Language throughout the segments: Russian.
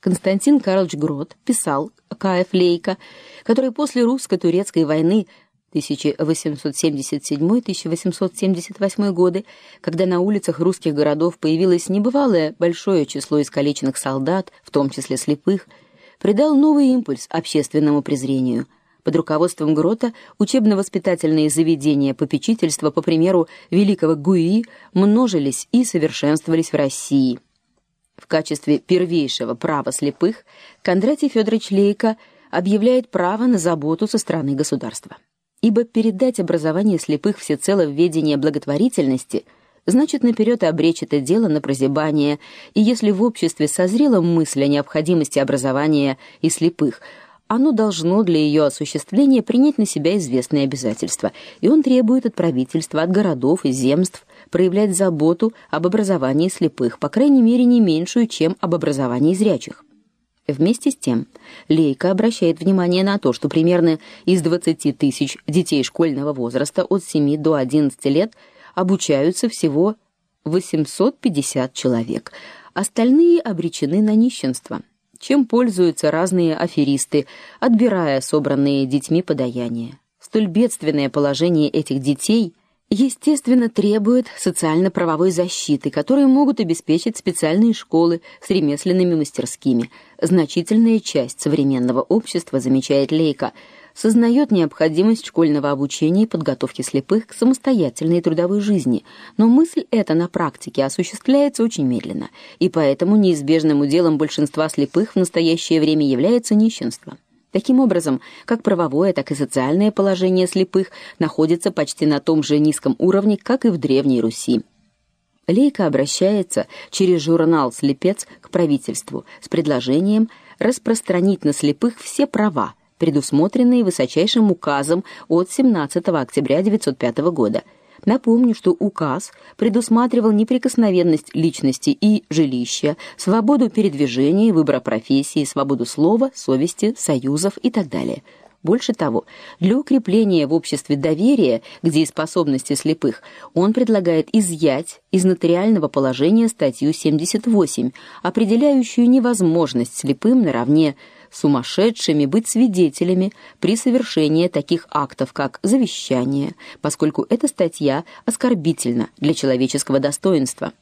Константин Карлович Грот писал К.Ф. Лейка, который после русско-турецкой войны 1877-1878 годы, когда на улицах русских городов появилось небывалое большое число искалеченных солдат, в том числе слепых, придал новый импульс общественному презрению. Под руководством Грота учебно-воспитательные заведения попечительства, по примеру великого Гуи, множились и совершенствовались в России. В качестве первейшего права слепых Кондратий Федорович Лейко объявляет право на заботу со стороны государства. Ибо передать образование слепых всецело в ведение благотворительности значит наперед обречь это дело на прозябание, и если в обществе созрела мысль о необходимости образования и слепых, оно должно для ее осуществления принять на себя известные обязательства, и он требует от правительства, от городов и земств проявлять заботу об образовании слепых, по крайней мере, не меньшую, чем об образовании зрячих. Вместе с тем, Лейка обращает внимание на то, что примерно из 20 тысяч детей школьного возраста от 7 до 11 лет обучаются всего 850 человек. Остальные обречены на нищенство. Чем пользуются разные аферисты, отбирая собранные детьми подаяния. Столь бедственное положение этих детей естественно, требует социально-правовой защиты, которую могут обеспечить специальные школы с ремесленными мастерскими. Значительная часть современного общества, замечает Лейка, сознает необходимость школьного обучения и подготовки слепых к самостоятельной трудовой жизни, но мысль эта на практике осуществляется очень медленно, и поэтому неизбежным уделом большинства слепых в настоящее время является нищенство. Таким образом, как правовое, так и социальное положение слепых находится почти на том же низком уровне, как и в древней Руси. Лейка обращается через журнал Слепец к правительству с предложением распространить на слепых все права, предусмотренные высочайшим указом от 17 октября 1905 года – Напомню, что указ предусматривал неприкосновенность личности и жилища, свободу передвижения, выбора профессии, свободу слова, совести, союзов и так далее. Больше того, для укрепления в обществе доверия к дееспособности слепых он предлагает изъять из нотариального положения статью 78, определяющую невозможность слепым наравне сумасшедшими быть свидетелями при совершении таких актов, как завещание, поскольку эта статья оскорбительна для человеческого достоинства.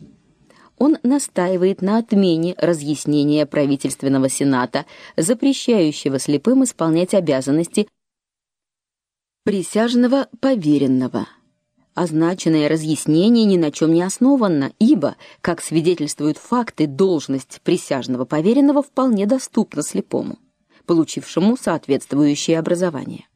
Он настаивает на отмене разъяснения правительственного сената, запрещающего слепым исполнять обязанности присяжного поверенного. Означенное разъяснение ни на чем не основано, ибо, как свидетельствуют факты, должность присяжного поверенного вполне доступна слепому, получившему соответствующее образование.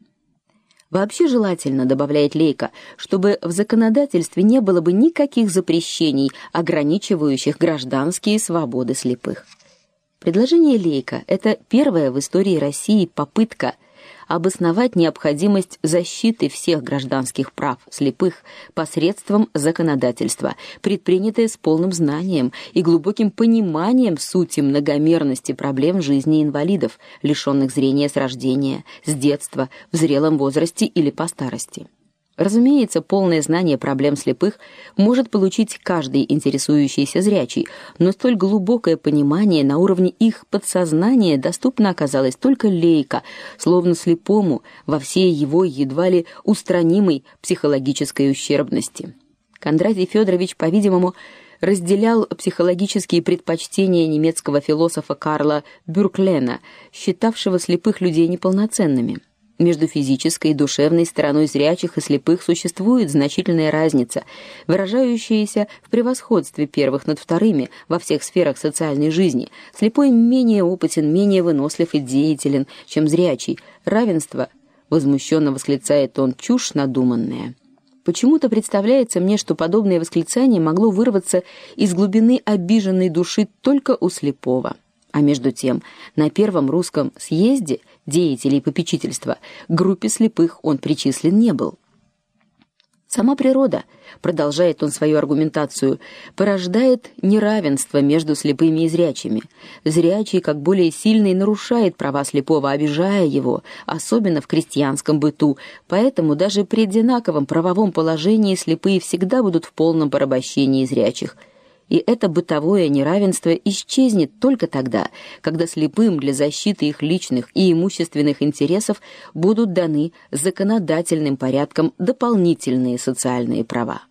Вообще желательно, добавляет Лейка, чтобы в законодательстве не было бы никаких запрещений, ограничивающих гражданские свободы слепых. Предложение Лейка это первая в истории России попытка обосновать необходимость защиты всех гражданских прав слепых посредством законодательства, предпринятое с полным знанием и глубоким пониманием сути многомерности проблем жизни инвалидов, лишенных зрения с рождения, с детства, в зрелом возрасте или по старости. Разумеется, полное знание проблем слепых может получить каждый интересующийся зрячий, но столь глубокое понимание на уровне их подсознания доступно оказалось только Лейка, словно слепому во всей его едва ли устранимой психологической ущербности. Кондратий Федорович, по-видимому, разделял психологические предпочтения немецкого философа Карла Бюрклена, считавшего слепых людей неполноценными. Между физической и душевной стороной зрячих и слепых существует значительная разница, выражающаяся в превосходстве первых над вторыми во всех сферах социальной жизни. Слепой менее опытен, менее вынослив и деятелен, чем зрячий. Равенство, возмущенно восклицает он, чушь надуманная. Почему-то представляется мне, что подобное восклицание могло вырваться из глубины обиженной души только у слепого. А между тем, на первом русском съезде деятелей попечительства к группе слепых он причислен не был. Сама природа, продолжает он свою аргументацию, порождает неравенство между слепыми и зрячими. Зрячий, как более сильный, нарушает права слепого, обижая его, особенно в крестьянском быту. Поэтому даже при одинаковом правовом положении слепые всегда будут в полном порабощении зрячих – И это бытовое неравенство исчезнет только тогда, когда слепым для защиты их личных и имущественных интересов будут даны законодательным порядком дополнительные социальные права.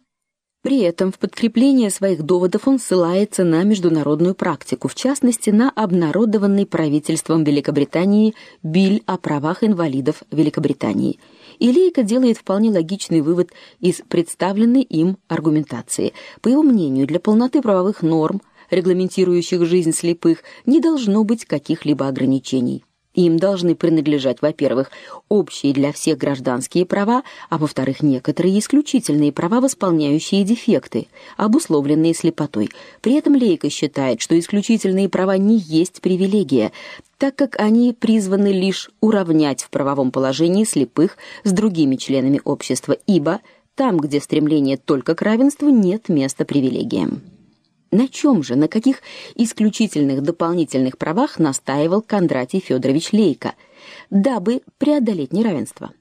При этом в подкрепление своих доводов он ссылается на международную практику, в частности, на обнародованный правительством Великобритании Биль о правах инвалидов Великобритании. Илейка делает вполне логичный вывод из представленной им аргументации. По его мнению, для полноты правовых норм, регламентирующих жизнь слепых, не должно быть каких-либо ограничений. Им должны принадлежать, во-первых, общие для всех гражданские права, а во-вторых, некоторые исключительные права, восполняющие дефекты, обусловленные слепотой. При этом Лейка считает, что исключительные права не есть привилегия, так как они призваны лишь уравнять в правовом положении слепых с другими членами общества, ибо там, где стремление только к равенству, нет места привилегиям. На чем же, на каких исключительных дополнительных правах настаивал Кондратий Федорович Лейко, дабы преодолеть неравенство?